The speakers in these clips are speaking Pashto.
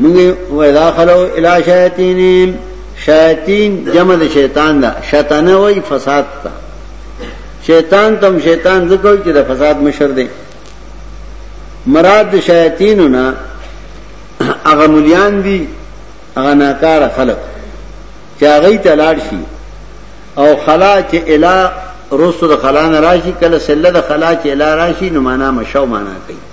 منگی ویدا خلو الہ شیطینیم شیطین جمع دا شیطان دا شیطانه وی فساد تا شیطان تم شیطان ذکر چې دا فساد مشر دی مراد دا شیطینو نا اغا ملیان دی اغا ناکار خلق چې اغی تلار شي او خلا چې الہ رسو دا خلا نراشی کل سلہ دا خلا چې الہ راشی نمانا مشاو مانا کئی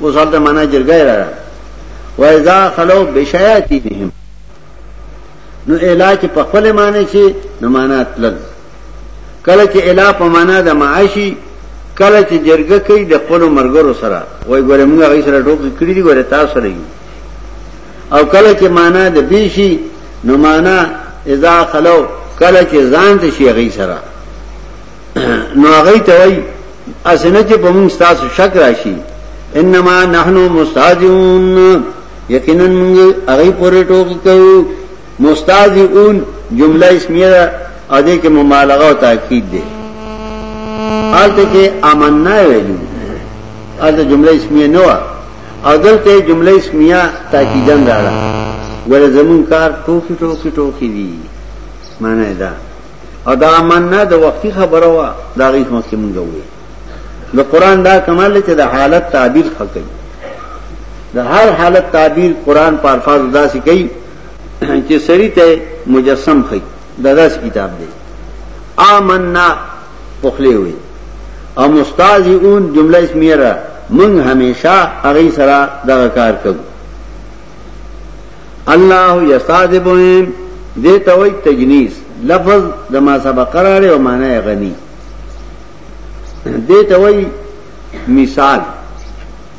اوس هلته معنا جرګه را وایذا خلو بشیاطینهم نو الا چې په خپل معنی شي نو معنا تلل کله چې الا په معنا د معاشي کله چې جرګه کوي د خپل مرګرو سره وای ګوره موږ هغه سره ټوکی کړی دی ګوره تاسو سره او کله چې معنا د بیشي نو معنا اذا خلو کله چې ځان ته شي هغه سره نو هغه ته وای اسنه چې په موږ تاسو شک راشي انما نحنو مستاجون یقینا موږ هغه پورې ټوکی کوو مستاجون جمله اسمیه ده او دې کې مبالغه او تاکید ده آلته کې امننا ویلو آلته جمله اسمیه نه و او دلته جمله اسمیه تاکیدن راړه ولې زمون کار ټوکی ټوکی ټوکی دي معنی ده او دا مننه د وختي خبره وا دا غیث مخکې مونږ وې د قران دا کمال چې د حالت تعبیر خکې د هر حالت تعبیر قران په الفاظ داسې کوي چې سری ته مجسم خي دا داس کتاب دی آمنا پخلی وي او مستاذون جمله اسمیه را مونږ همیشه هغه سره دا کار کوو الله یستاذ بهم دې ته وایي تجنیس لفظ د ما سبق راړي او معنی غني دې ته وایي مثال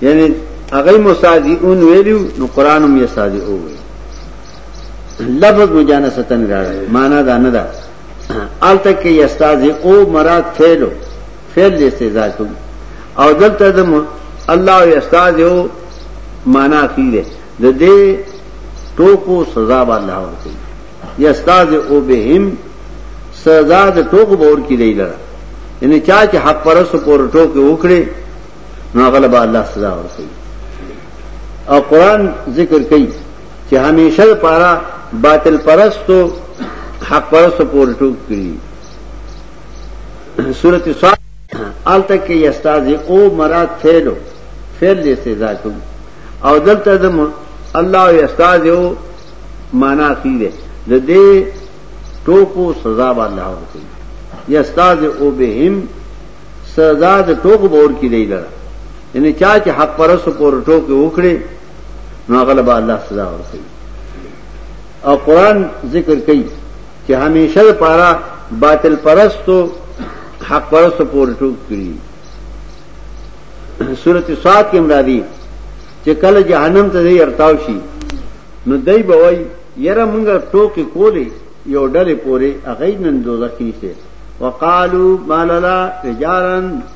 یعنی هغه مستاذون ویلو نو قران هم یستاذ او وی لفظ مجانستن راړي معنی دا نه ده الته کې یستاذ او مراد فعلو فعل دې استعزاء کوم او دلته د الله او استاد یو معنا خیره د دې ټوکو سزا به الله ورکړي یا استاد او بهم سزا د ټوکو باور کې دی لره یعنی چا چې حق پرسو پور ټوکې وکړي نو غلبا الله سزا ورکړي او قران ذکر کوي چې همیشه لپاره باطل پرستو حق پرستو پور ټوک کړی سورت سوال آل تک کے استاذ او مراد فیلو فیل دے استاذ کو او دل تدم اللہ و استاذ او مانا کی دے دے دے ٹوکو سزا با اللہ ہو کی یا استاذ او بہم سزا دے ٹوکو بور کی دے لرا یعنی چاچے حق پرس پور ٹوکے اکڑے نو غلبہ اللہ سزا ہو کی اور قرآن ذکر کئی چې همیشه لپاره باطل پرستو حق پرستو پورې ټوک کړی سورت سواد کې مرادي چې کله جهنم ته دی ارتاو شي نو دای به وای یره مونږه ټوکې کولې یو ډلې پورې اغې نن دوزخ کې نشته وقالو ماللا رجالن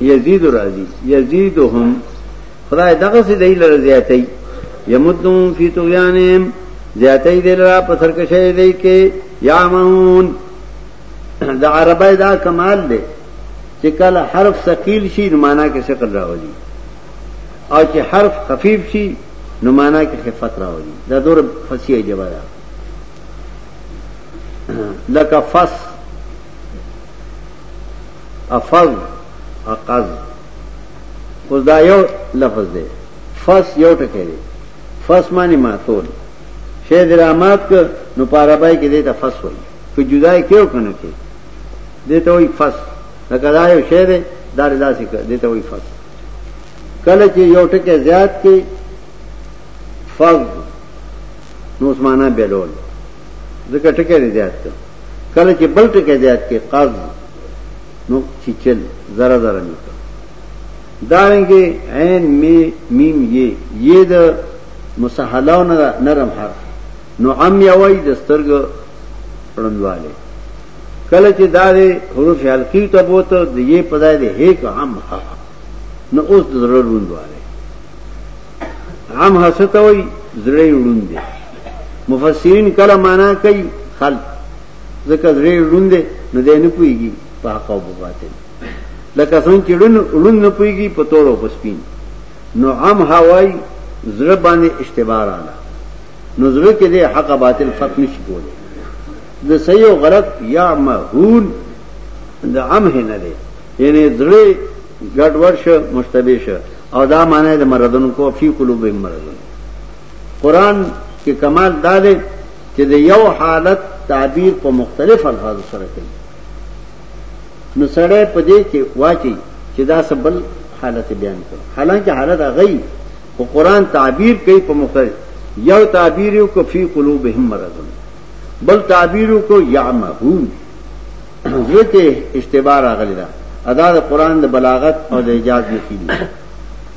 یزید راضی یزیدهم خدای دغه سي دی لره زیاتای یمدهم فی طغیانهم زیاتای دی لره په سرکشه دی کې یامون د عربی دا کمال دی چې کله حرف ثقيل شي نو معنا کې ثقل راوړي او چې حرف خفيف شي نو معنا کې خفت راوړي دا دور فصیح جواب ده لکه فص افض اقض اوس دا یو لفظ دی فس یو ټکی دی فس معنی ماتول شی درامات ک نو پارابای کې دیتا فس وای که جدای کېو کنه کې دیتا وای فس لکه دا یو شی دی دا داسې ک دیتا وای فس کله چې یو ټکی زیات کې فض نو اسمانه بیلول ځکه ټکی زیات کړ کله چې بل ټکی زیات کې قز نو چیچل ذره ذره نه کړ دارنګه عین می میم یې یې د مسحلاو نه نرم حرف نو عم یوي د سترګ رندواله کله چې دا د حروف حلقي ته بوته د یې پدای د هیک عم ها نو اوس د ضرور رندواله عم حسته وي زړې وړوندې مفسرین کله معنا کوي خلق ځکه زړه روند نه دی نه پويږي په حق او باطل لکه څنګه چې روند نه پويږي په تور او پسپین نو عام هواي زړه باندې اشتباه رااله نو زړه کې دی حق باطل فرق نشي کولی د صحیح او غلط یا مهون د عمه نه دی یعنی زړه ګډوډ شو مشتبه شو او دا معنی د مرضونو کو فی قلوب مرضون قرآن کې کمال دا دی چې د یو حالت تعبیر په مختلف الفاظ سره کوي نو سړی په دې کې واچي چې دا سبل حالت بیان کړ حالانکه حالت هغه او قرآن تعبیر کوي په مختلف یو تعبیر یو کو فی قلوبهم مرض بل تعبیر کو یعمهون زړه کې اشتباه راغلی دا ادا د قرآن د بلاغت او د اعجاز نه کیږي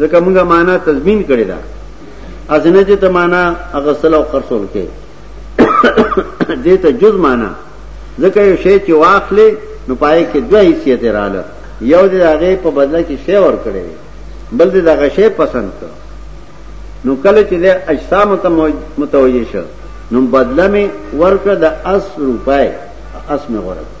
ځکه موږ معنا تضمین کړی دا ازنه چې ته معنا اغسل او خرصول کې دې ته جز معنا ځکه یو شی چې واخلې نو پای کې دوه حیثیت رااله یو دې هغه په بدله کې شی ور کړی بل دې دغه شی پسند کړ نو کله چې له اجسام ته متوجه شو نو بدله می ورکړه د اس روپای اس می ورکړه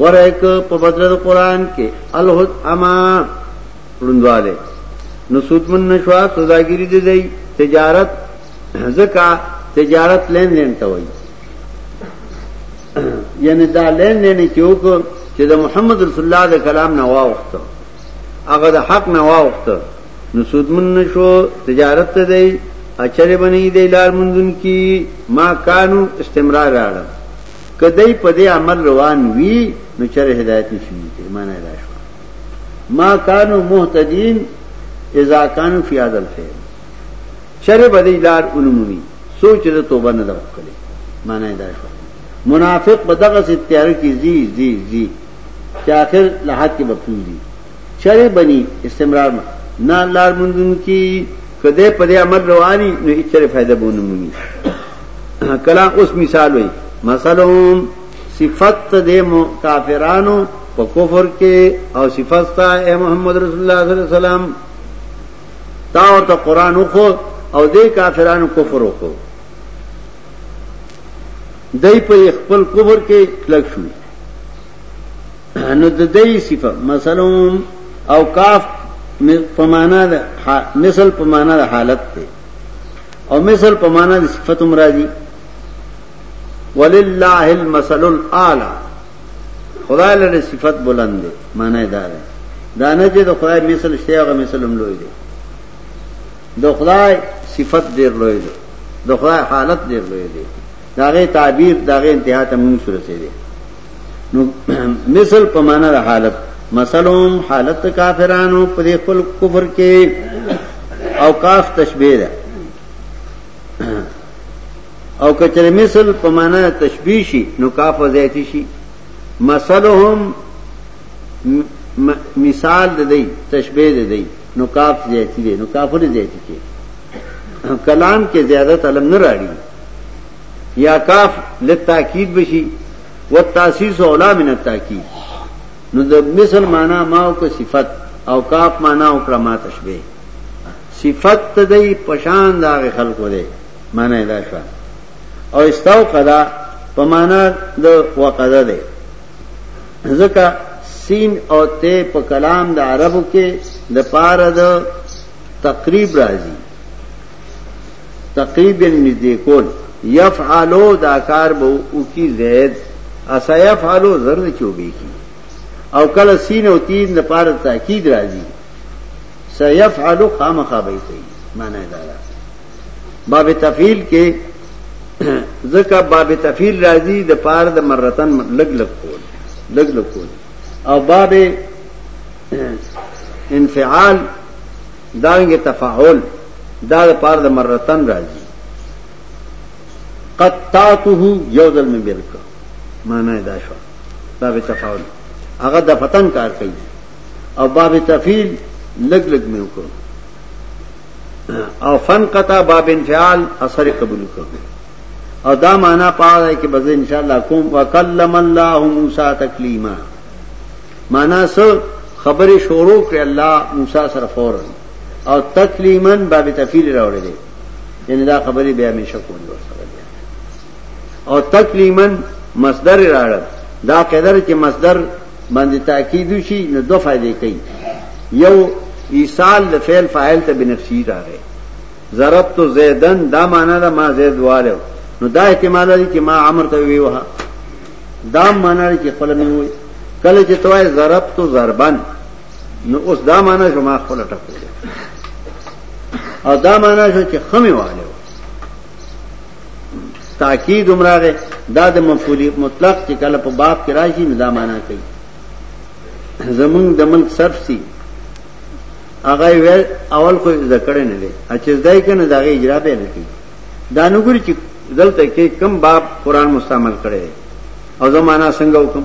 غره ک په بدل د قران کې الحد اما پړندواله نو سودمن نشوا سوداګری دي دی تجارت زکا تجارت لین لین ته وایي یعنی دا لین لین چې وکړ چې د محمد رسول الله د کلام نه واوخته هغه د حق نه واوخته نو سودمن نشو تجارت ته دی اچره بنی دی لار مندون کی ما کانو استمرار راړم که دی په دې عمل روان وي نو چېرې هدایت نشي موندلی معنا یې دا شوه ما کانو مهتدین اذا کانو فی هذا الفعل چېرې به دی لار ونمومي څو چې د توبه نه ده وکړې معنا یې دا شوه منافق په دغسې تیاره کې ځي ځي ځي چې آخر له حد کې به پرېږدي چرې بني استمرار ما نه لار موندونکي که دی په دې عمل رواني نو هیڅ چرې فایده به ونه مومي کله اوس مثال وي مثلهم صفت دې مو کافرانو په کفر کې او صفت تا اے محمد رسول الله صلی الله علیه وسلم تا او ته قران وخو او دې کافرانو کفر وکړو دای په خپل کفر کې کلک شو نو د دې صفه مثلا او کاف په معنا د مثل په معنا د حالت ته او مثل په معنا د صفت هم راځي ولله المثل الاعلى خدای له صفت بلند دی معنی دا ده دا نه چې د خدای مثل شته هغه مثل هم لوی دی د خدای صفت ډیر لوی دی د خدای حالت ډیر لوی دی داغه تعبیر داغه انتها ته مونږ سره سي دي نو مثل په معنا د حالت مثلهم حالت کافرانو په خپل کفر کې او کاف تشبیه ده او کچره مثل په معنا تشبیه شي نو کاف زیاتی شي مثلهم مثال د دی تشبیه د دی نو کاف زیاتی دی نو کافر زیاتی کې کلام کې زیادت علم نه راړي یا کاف للتاکید بشی والتاسیس اولا من التاکید نو د مثل معنا ما او که صفت او کاف معنا او کړه ما تشبیه صفت تدای پشان دا خلقو دی معنا دا شو او استاو قدا په معنا د وقدا دی ځکه سین او ته په کلام د عربو کې د پاره د تقریب راځي تقریب نږدې کول یفعلو دا کار به وکي زید اسیفعلو زر نه چوبې کی او کله سین او تین د پاره تاکید راځي سیفعلو خامخا به کوي معنی دا ده باب تفعیل کې ځکه باب تفعیل راځي د پاره د مرتن لګ لګ کول لګ لګ کول او باب انفعال دارنګه تفاعل دا د پاره د مرتن راځي قطعته یو ځل مې بیل کړ معنی دا شو دا به تفاعل هغه د فتن کار کوي او باب تفیل لګ لګ مې وکړ او فن قطع باب انفعال اثر قبول کړ او دا معنا پاره کې بز ان شاء الله کوم وکلم الله موسی تکلیما مانا سه خبرې شورو کړې الله موسی سره فورا او تکلیما باب تفیل راوړل دي یعنی دا خبرې به همیشه کولی ورسره او تکلیما مصدر راړل دا قدر چې مصدر باندې تاکید شي نو دوه فائدې کوي یو ایصال د فعل فاعل ته بنفسي راغی ضربت زیدن دا معنا دا ما زید والو نو دا احتمال دی چې ما امر ته ویوه دا معنا لري چې خپل مې وي کله چې توای ضرب تو ضربن نو اوس دا معنا شو ما خپل ټکو او دا معنا شو چې خمه والے تاکید عمره دا د مفعول مطلق چې کله په باب کې راشي نو دا معنا کوي زمون د ملک صرف سي هغه اول خو ذکر نه لري چې ځای کنه دا غي اجرا به نه کوي دا نګوري چې دلته کې کم باب قران مستعمل کړي او زمانہ څنګه وکم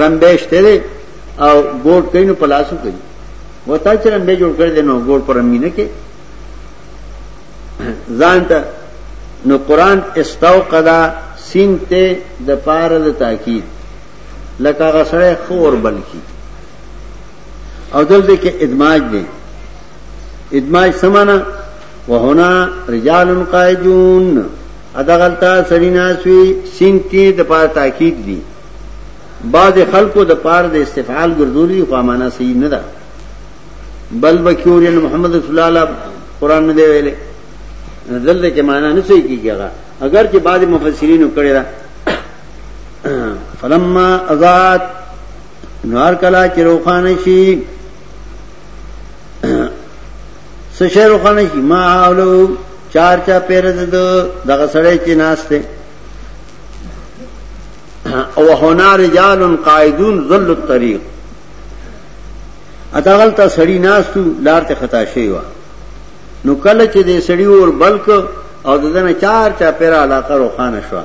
رمبه شته او ګوډ کینو پلاسو کوي وتا چې رمبه جوړ کړی دی نو ګوډ پر امینه کې ځان ته نو قران استوقدا سین ته د پاره د تاکید لکه غسړې خور بلکی او دلته کې ادماج دی ادماج سمانا وهنا رجال قائدون ادا غلطا سړی ناسوي سین کې د پاره تاکید دي بعض خلکو د پاره د استفعال ګرځولي خو معنا صحیح نه ده بل بکیورین محمد رسول الله قران نه دی ویلي دلته کې معنا نه صحیح کیږي اگر چې بعض مفسرین کړي دا فلما ازاد نوار کلا چې روخانه شي سشیر وخانه شي ما اولو چار چا پیر د دغه سړی چې ناشته او هنا رجال قائدون ذل الطريق اتغل ته سړی ناشتو لار ته خطا شي وا نو کله چې دې سړی ور بلک او ددن چار چا پیر علاقه روخانه شوه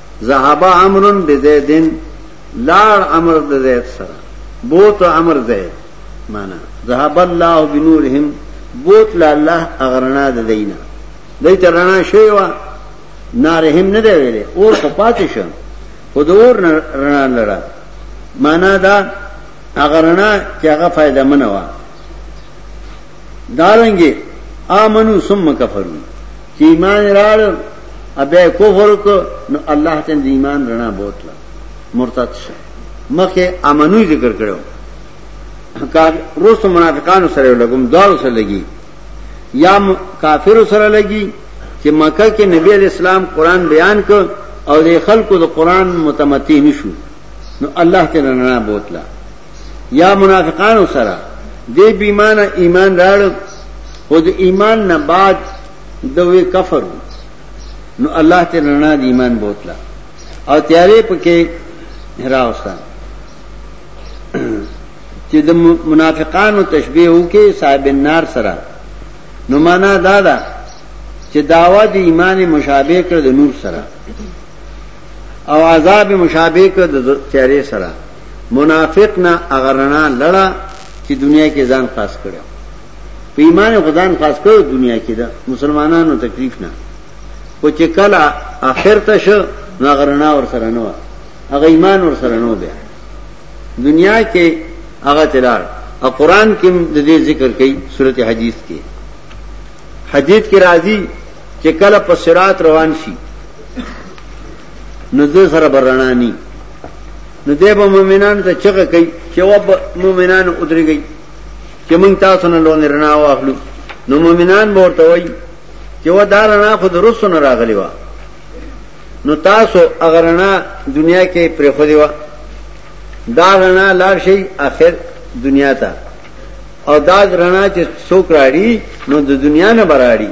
ذهب امر بزید لاړ امر د زید سره بوت امر زید معنا ذهب الله بنورهم بوت لا الله اغرنا د دینه دای ته رڼا شوی و نارهم نه دی ویلې اور په پاتې شو خو د اور رڼا لړه معنا دا اغرنا چې هغه فائدہ منه و دارنګي امنو ثم کفروا چې ایمان راړ او بیا کفر وکړ نو الله ته د ایمان رڼا بوتله مرتد شو مخه امنوي ذکر کړو کار روس منافقانو سره لګم دار سره لګي یا کافر سره لګي چې مکه کې نبی اسلام قران بیان ک او د خلکو د قران متمتی نشو نو الله تعالی نه بوتله یا منافقانو سره دې بیمانه ایمان راړ او د ایمان نه بعد دوی کفر نو الله ته رڼا د ایمان بوتلا او تیارې پکې راوستا چې د منافقانو تشبیه وکي صاحب النار سره نو معنا دا ده چې داوا د ایمان مشابه کړ د نور سره او عذاب مشابه کړ د تیارې سره منافق نه هغه رڼا لړه چې دنیا کې ځان خاص کړو په ایمان خدان خاص کړو دنیا کې دا مسلمانانو تکلیف نه خو چې کله اخر ته شو نو هغه رڼا ور سره نه و هغه ایمان ور سره نه بیا دنیا کې هغه تلار او قران کې د دې ذکر کوي سورته حدیث کې حدیث کې راځي چې کله په صراط روان شي نو د سره برنا ني نو دی به مؤمنانو ته چغه کوي چې و مؤمنانو ودرېږي چې موږ تاسو نه لون رڼا واخلو نو مؤمنان به ورته وایي چې و دا رڼا خو د رسو نه راغلی و نو تاسو هغه رڼا دنیا کې پرې خو دی و دا رڼا لار شي اخر دنیا ته او دا رڼا چې څوک راړي نو د دنیا نه براړي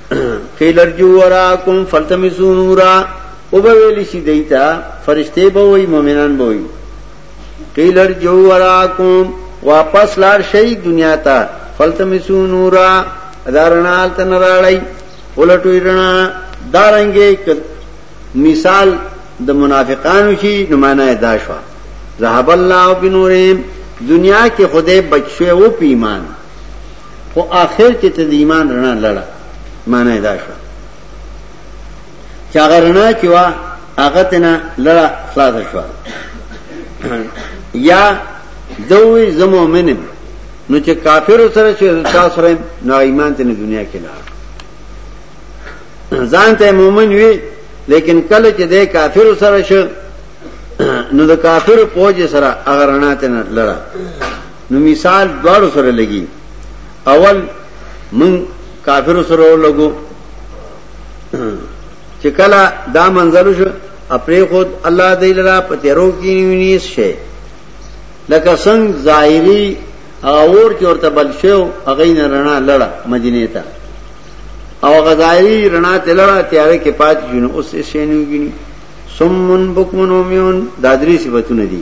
قیل ارجو وراکم فلتمسو نورا او به ویل شي دیتا فرشته به وي مؤمنان به وي قیل ارجو وراکم واپس لار شي دنیا ته فلتمسو نورا ادارنال تن راړی ولټوي رڼا دارنګې مثال د دا منافقانو شي نو معنا یې دا شو ذهب الله بنورهم دنیا کې خدای بچو او پیمان خو آخر کې ته د ایمان رڼا لړه معنی دا شو چې هغه رڼا چې وا هغه تنه لړه خلاص شو یا دوی زمو منم نو چې کافر سره چې تاسو سره نو ایمان ته دنیا کې لار ځان ته مؤمن وي لیکن کله چې د کافر سره شو نو د کافر پوج سره اگر نه ته لړه نو مثال دواړو سره لګي اول من کافر سره لګو چې کله دا منظر شو خپل خود الله دې لرا په تیرو کې نیس شي لکه څنګه ظاهري اور چې ورته بل شو هغه نه رڼا لړه مدینه ته او غزائی رنا تلڑا تیارے کے پاس جنو اس سے شینو گنی سمن بکمن اومیون دادری صفتوں نے دی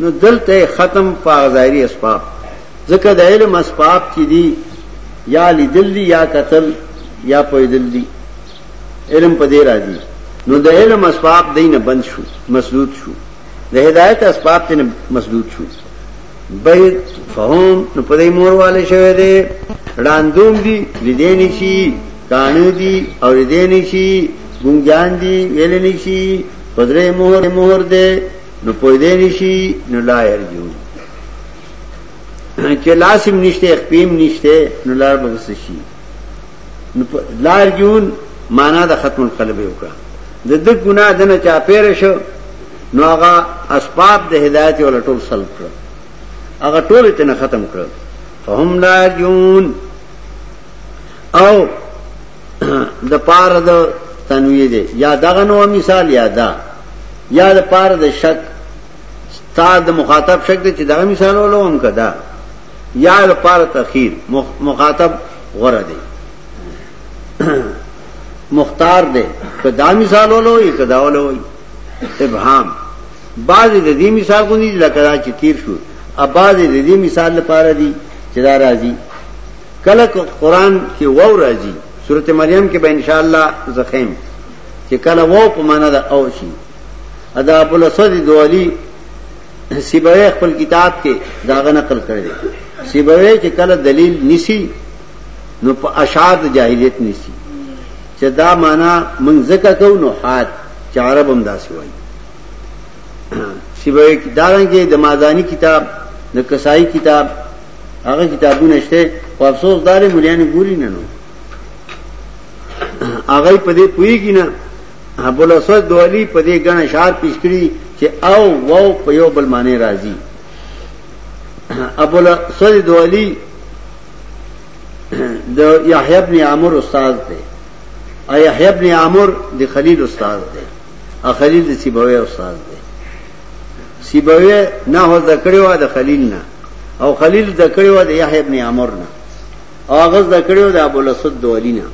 نو دلته ختم په ظاهري اسباب ځکه د علم اسباب چې دي یا لیدل دي یا قتل یا پویدل دي علم په دې راځي نو د علم اسباب دینه بند شو مسدود شو د هدایت اسباب تنه مسدود شو بيد فهم نو په دې مور والے شوی دی راندوم دي لیدین شي کانو دي او لیدین شي ګونګان دي ویل نشي پدری مهر مهر دی نو پویدې نشي نو لا يرجون چې لاسم نشته خپیم نشته نو لار به وسه شي نو لا يرجون معنا د ختم القلب یو کا د دې ګناه دنه چا پیر شو نو هغه اسباب د هدایت ول ټول سلب کړ هغه ټول ته ختم کړ فهم لا يرجون او د پاره د تنویه دی یا دغه نو مثال یا دا یا د پاره د شک تا د مخاطب شک دی چې دغه مثال ولوم کدا یا د پاره تخیر مخاطب غره دی مختار دی کدا مثال ولوي کدا ولوي ابهام بعض د دې مثال کو نه لکه چې تیر شو اباز د دې مثال لپاره دی چې دا راځي کله که قران کې وو راځي سورته مریم کې به ان شاء الله زخیم چې کله وو په معنا د او شي ادا ابو الاسود دوالی سیبوی خپل کتاب کې داغه نقل کړی سیبوی چې کله دلیل نسی نو په اشعار جاهلیت نسی چې دا معنا من زکه کو نو حاد چې عرب هم داسې وایي سیبوی دارنګه د مازانی کتاب د کسائی کتاب هغه کتابونه شته خو افسوس دار مليانې ګوري نه نو هغه په دې پويږي نه ابو الاسود دوالي په دې غن اشعار پیش کړی چې او واو په یو بل معنی راځي ابو الاسود دوالي د یحیی ابن عمرو استاد دی او یحیی ابن عمرو د خلیل استاد دی او خلیل د سیبوی استاد دی سیبوی نحو زده کړی و د خلیل نه او خلیل زده کړی و د یحیی ابن عمر نه او هغه زده کړی و د ابو الاسود دولی نه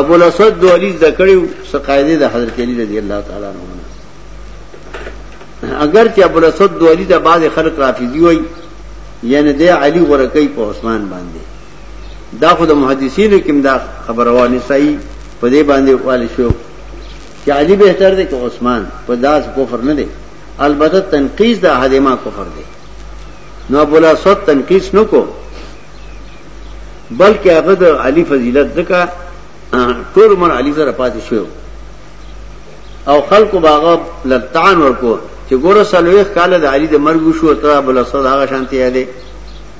ابو الاسود دولی زده کړی و سقایده د حضرت علی رضی الله تعالی عنہ اگر چې ابو الاسود دولی د بعض خلق رافضی وای یعنی د علی ورکی په عثمان باندې دا خو د محدثینو کې دا خبروانی صحیح په دې باندې والی شو چې علي بهتر دی که عثمان په داس کفر نه دی البته تنقیس د احدما کفر دی نو ابو الاسود تنقیس نو کو بلکې هغه د علي فضیلت ځکه ټول عمر علي سره پاتې شو او خلکو باغ لطعن ورکو چې ګوره سلويخ کال د علي د مرګ شو تر ابو الاسود هغه شانتي دی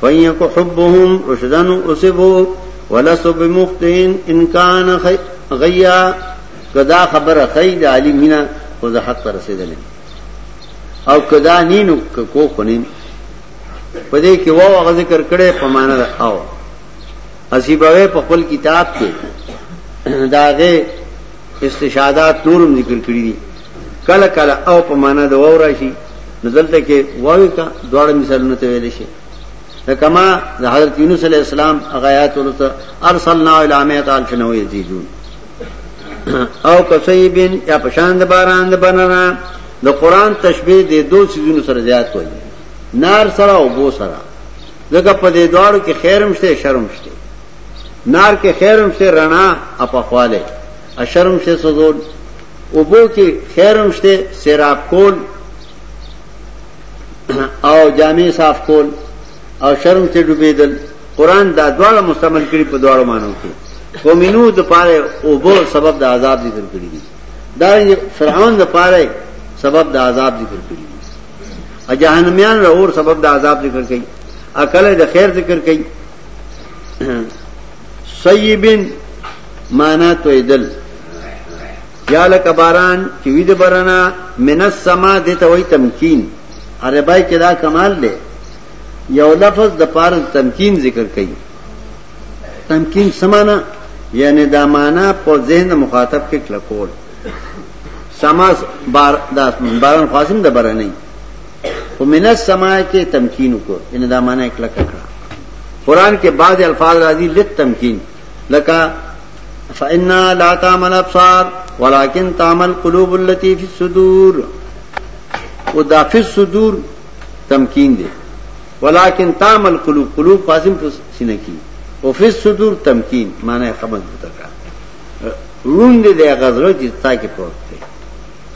فینکو حبهم رشدن اصبو ولسو بمختین انکان غیا کدا خبر خی دا علی مینا خوز حق تا رسیدلی او کدا نینو کو خنین پدې کې وو هغه ذکر کړي په معنا ده او حسیبوي په خپل کتاب کې داغه استشهادات نورم ذکر کړی دي کله کله او په معنا د واو راشي نو دلته کې واوي کا دواړه مثالونه ته ویل شي دا کما د حضرت یونس علی السلام غیات ورته ارسلنا الی مئات الف نو یزیدون او کسیبن یا پشان د باران د بنرا د قران تشبیه د دوه سيزونو سره زیات کوي نار سره او بو سره دغه په دې دواړو کې خیرم شته شرم شته نار کې خیرم شته رڼا اپخواله اشرم شته سوزول اوبو کې خیر هم شته سیراب کول او جامع صاف کول او شرم ته ډوبېدل قران دا دواړه مستعمل کړي په دواړو مانو کې قومینو د پاره اوبو سبب د عذاب ذکر کړی دي دا فرعون د پاره سبب د عذاب ذکر کړی دي ا جهنميان له اور سبب د عذاب ذکر کړي اکل د خیر ذکر کړي سیبن مانا تویدل یا لکه باران چې وی د برنا من السما د ته وای تمکین عربی کې دا کمال دی یو لفظ د پار تمکین ذکر کړي تمکین سمانا یعنی دا معنا په ذهن مخاطب کې کلکول سما بار دا باران خاصم د برنه په من السماء کې تمکین کو ان دا معنی کله کړه قران کې بعض الفاظ راځي لت تمکین لکه فإنا لا تعمل ابصار ولكن تعمل قلوب التي في الصدور او دا في الصدور تمکین دی ولكن تعمل قلوب قلوب فاضم په سینه کې او في الصدور تمکین معنی خبر پته کړه روند دی غزرو چې تا کې پروت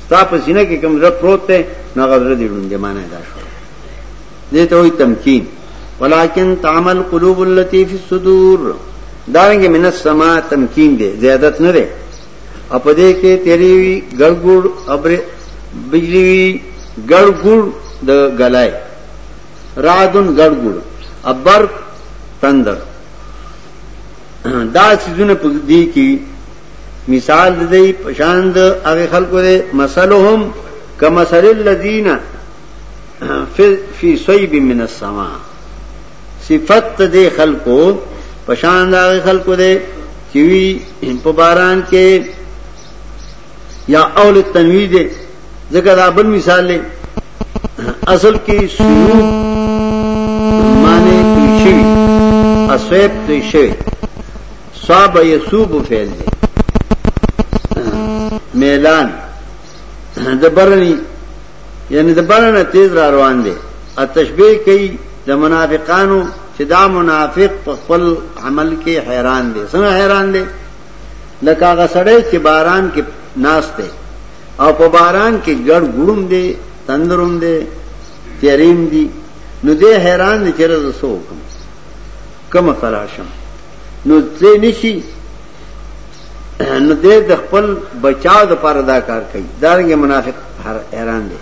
ستا په سینه کې کوم زړه پروت دی نو هغه زړه دې ړوندې معنی دا شو دې ته وایي تمکین ولکن تعمل قلوب اللتی فی الصدور دارنګ من السما تمکین دی زیادت نه دی او په دې کې تیری وی ګړګړ ابر بجلی وی ګړګړ د غلای رادن ګړګړ ابر تندر دا سيزونه په دې کې مثال د دې پشاند هغه خلکو دی مثلهم کمثل الذين في صيب من السماء صفت دې خلکو پشاند هغه خلکو دی چې وی په باران کې یا اول تنوی دی ځکه دا بل مثال دی اصل کې سوق معنی شي اسویب شي صاب یسوب فعل دی میلان د برنی یعنی د برنه تیز را روان دی ا تشبیه کوي د منافقانو چې دا منافق په خپل عمل کې حیران دی څنګه حیران دی لکه هغه سړی چې باران کې ناس دی او په باران کې ګړ ګړم دی تندروم دی تیریم دی نو دې حیران دی چې رزه سو کوم کوم فراشم نو تلې نشي نو دې د خپل بچاو د پاره دا کار کوي دا رنګ منافق حیران دي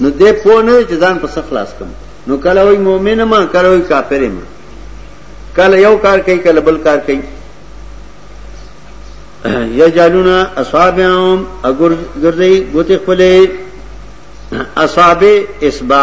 نو دې په نه چې ځان په خلاص کوم نو کله وای مؤمن ما کله وای کافر ما کله یو کار کوي کله بل کار کوي یجالون اصحابهم اگر ګرځي ګوتې خپلې اصحاب اسبا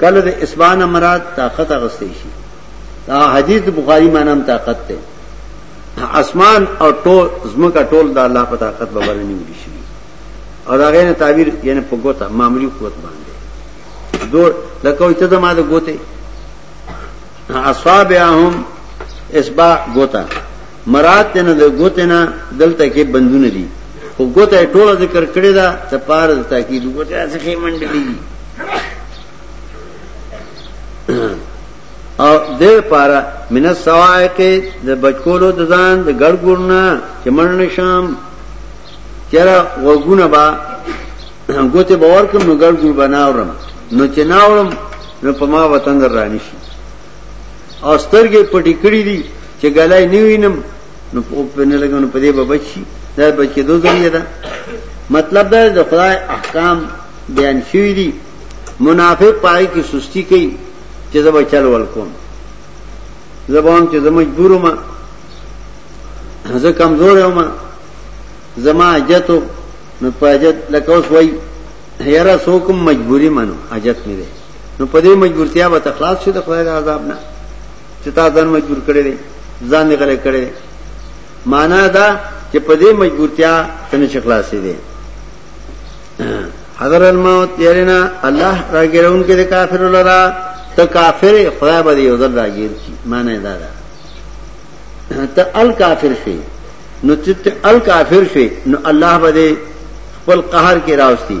کله د اسبان مراد طاقت اغستې شي دا حدیث بخاری معنی هم طاقت ته اسمان او ټول زمکه ټول د الله په طاقت به باندې نیول شي او دا غینه تعبیر یعنی په ګوته معمولی قوت باندې دور لکه وي ته د ما د ګوته اصحابهم اسبا ګوته مراد ته نه د ګوت نه دلته کې بندونه دي خو ګوت یې ټوله ذکر کړی دا د پاره د تاکید ګوت یې څخه منډلې دي او د پاره من السوائق د بچکولو د ځان د ګړګورنا چې مړ نشم چیرې وګونه با ګوت باور کوم ګړګور بناورم نو چې ناورم نو په ما وطن رانیشي او سترګې پټې کړې دي چې ګلای نه وینم نو په نه لګونو په دې به بچي دا بچي دوه ذریعہ ده مطلب دا د خدای احکام بیان شوی دي منافق پای کې سستی کوي چې زه به چل ول کوم زبان چې زه مجبور وم زه کمزور وم زما اجتو نو پاجت لکه اوس وای هیرا سوکم مجبوری منو اجت مې ده نو په دې مجبورتیا به تخلاص شې د خدای د عذاب نه چې تا ځان مجبور کړی دی ځان یې غلی کړی معنا دا چې په دې مجبورتیا ته نشې خلاصې دی حضر الموت یرینا الله راګرون کې د کافر لرا ته کافر خدای به یو ځل راګیر شي معنی دا ده ته الکافر شي نو چې ته الکافر شي نو الله به خپل قهر کې راوستي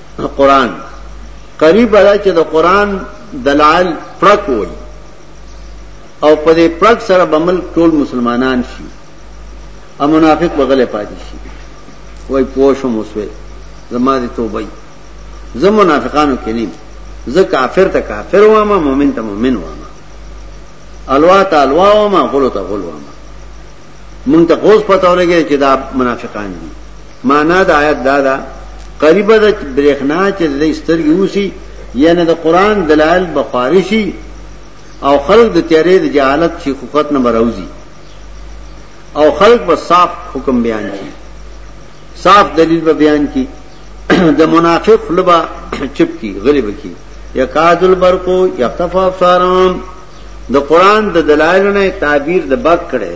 قرآن قریب ده چې د قرآن دلائل پړک وي او په دې پړک سره به ملک ټول مسلمانان شي او منافق به غلې پاتې شي وای پوه شوم اوس وې زما دې توبه زه منافقانو کې نیم زه کافر ته کافر وامه مؤمن ته مؤمن وامه الوا ته الوا وامه غلو ته غلو وامه مونږ ته اوس پته ولګي چې دا منافقان دي معنا د آیت دا ده قریبه د برېښنا چې د سترګې وسی یعنی د قران دلایل بخارشي او خلق د تیارې د جهالت شي حقوقت نه مروزي او خلق په صاف حکم بیان شي صاف دلیل به بیان کی د منافق لبا چپ کی غلب کی یکاد البرقو یختف ابصارهم د قران د دلایلو نه تعبیر د بک کړي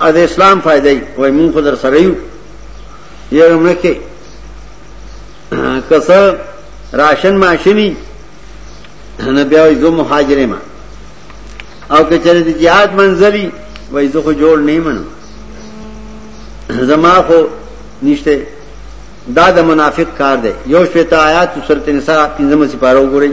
ا د اسلام فائدې وای مونږ خو در سره یو یې موږ کې کسر راشن ماشنی نه بیا یو مهاجره ما او که چېرې د jihad منځلي وای زه خو جوړ نه منم زما خو نشته دا د منافق کار دی یو شپته آیات سورته نساء 15 سپارو ګورئ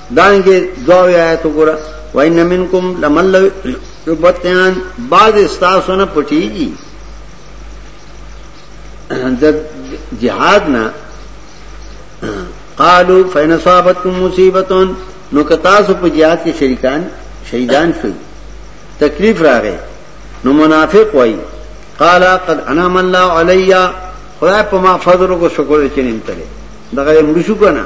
دانګه دواوی آیت وګوره وان منکم لمن لو یبتیان بعض استاسو نه پټیږي د جهاد نه قالو فین صابتکم مصیبتون نو کتا سو په جهاد کې شریکان شهیدان شوی تکلیف راغې نو منافق وای قال قد انعم الله علیا خدای په ما فضل کو شکر چنیم تله دغه مرشو کنه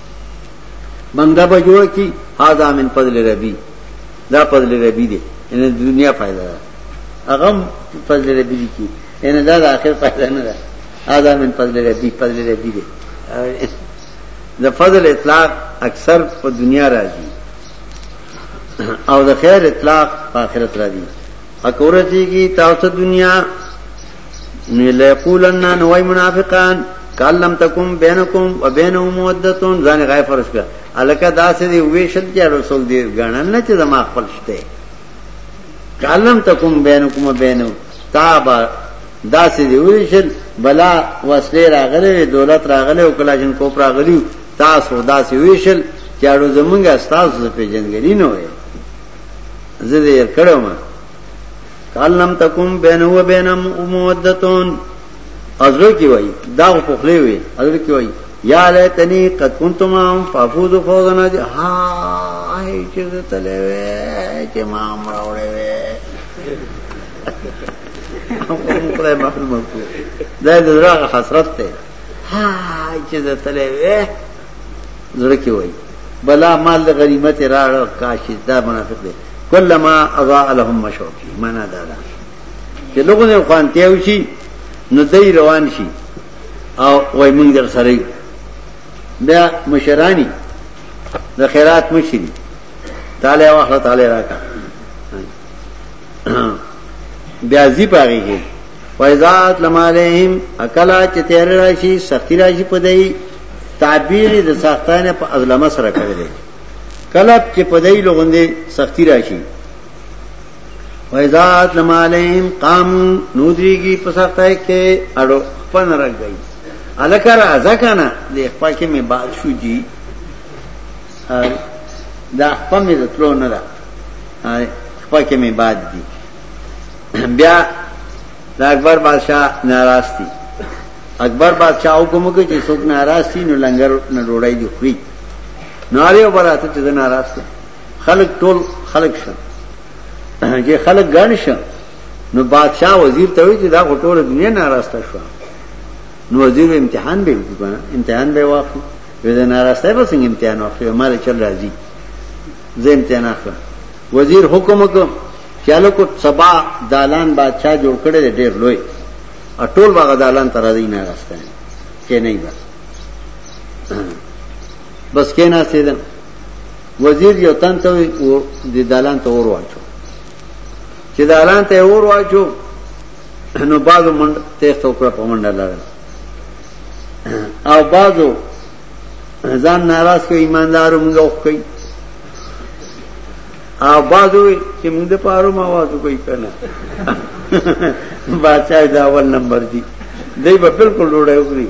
بنګله به جوړ کی هاذا من فضل ربی دا فضل ربی دی ان دنیا فائدہ ده اغم فضل ربی دی کی ان دا د اخر فائدہ نه ده هاذا من فضل ربی فضل ربی دی د فضل اطلاق اکثر په دنیا راځي او د خیر اطلاق په آخرت راځي اکورتی کی تاوت دنیا نو لیقولن نوای منافقان کال لم تکم بینکم و بینه مودتون ځان غای فرش کړه الکه داسې دی ویشل چې رسول دی غنن نه چې زما خپل شته کال لم تکم بینکم و بینه تابا داسې دی ویشل بلا وسله راغله دولت راغله او کلاجن کوپ راغلی تاسو داسې ویشل چې اړو زمونږه تاسو په جنګلی نه وای زه دې ير کړو ما کلم تکم بینه و بینم مودتون ازره کی وای دا په خله وی ازره کی وای یا لیتنی قد کنتم هم فافوز فوزنا دی هاي چې تلې وې چې ما امر اورې وې هم خدای محروم کو دا دغه حسرت ته هاي چې تلې وې زړه کې وای بلا مال د غنیمت راړ کاشي دا منافق دی کله ما اضاء لهم مشوقي معنا دا ده چې لوګو نه خوان تیو شي نو دای روان شي او وای مونږ در سره بیا مشرانی د خیرات مشری تعالی واخله تعالی راکا بیا زی پاږي کې وایذات لمالهم اکلا چې تیر راشي سختی راشي پدای تعبیر یې د سختانه په ازلمه سره کړی دی کله چې په دای لغوندې سختی راشي وایذات لمالهم قام نودریږي په سختای کې اړو خپل راګي الکه راځه کنه د خپل کې مې باد شو جی دا خپل مې تلو نه ده خپل کې مې باد دي بیا د اکبر بادشاہ ناراض دي اکبر بادشاہ حکم وکړ چې څوک ناراض شي نو لنګر نه ډوړای دی خوري ناره وبراته چې ناراض شي خلک ټول خلک شو چې خلک ګڼ شو نو بادشاہ وزیر ته وی چې دا ټول دنیا ناراسته شو نو وزیر امتحان به وکړ امتحان به واخلي وزیر ناراسته به څنګه امتحان واخلي مال چل راځي زه امتحان اخلم وزیر حکم وکړ چالو کو سبا دالان بادشاہ جوړ کړي ډیر لوی ټول باغ دالان تر دې نه راستنه کې نه بس بس کې نه سیدن وزیر یو تن ته او د دالان ته اور واچو چې دالان ته اور واچو نو بازو منډ تیخ ته کړه په منډه لاره او بازو ځان ناراض کو ایماندارو موږ وکړي آباد ہوئی کہ منگ دے پارو مواز کوئی کرنا بادشاہ دا اول نمبر دی دی با بالکل روڑے اکری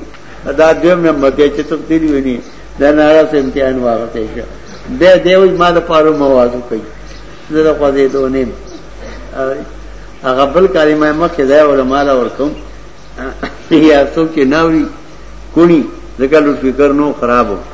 دا دویم نمبر دی چھ تم تیری ہوئی نہیں دا نارا سے امتحان واقعات ہے دے دے ہوئی ما دا پارو مواز کوئی دا خوزی دو نیم اگر بل کلمہ مخ دا علماء لا ورکم یا سوچ ناوی کونی ذکر لطفی کرنو خرابو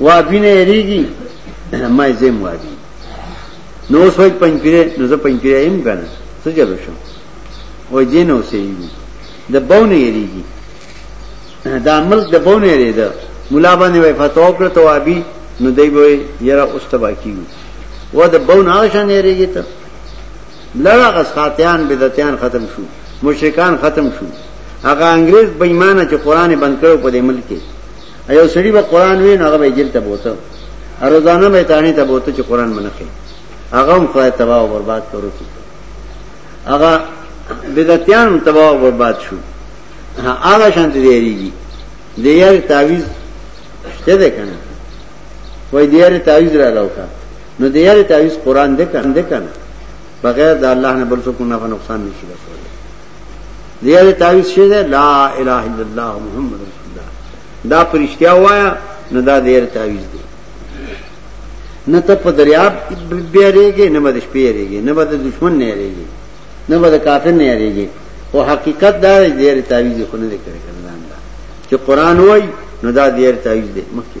وابی نه یریږي ما زم وابی نو اوس وای پنځپیره نو زه پنځپیره ایم کنه څه جوړ شم وای جن اوسې د بونه یریږي دا ملک د بونه یری دا مولا باندې وای فتوا کړ ته وابی نو دی وای یرا اوس تبا کیږي و د بونه هغه شان یریږي ته لړا غساتیان بدعتیان ختم شو مشرکان ختم شو هغه انګريز بېمانه چې قران بند کړو په دې ملک کې ایو سړي به قران وین هغه به جیل ته بوته روزانه به تانی ته بوته چې قران منخه هغه هم خدای تباہ او برباد کړو کی هغه بدعتيان تباہ او برباد شو هغه شانت دیریږي د یار تعویز شته ده کنه وای د یار تعویز را لوکا نو د یار تعویز قران ده کنه ده کنه بغیر د الله نه بل څه کو نه نقصان نشي رسول دیاره تعویز شوی ده لا اله الا الله محمد رسول الله دا پرشتیا وایا نو دا دیاره تعویز دی نه ته په دریاب بیا ریږي نه بد شپې ریږي نه بد دشمن نه ریږي نه بد کافر نه ریږي او حقیقت دا دی دیاره تعویز خو نه کړی کړه چې قران وای نو دا دیاره تعویز دی مخکې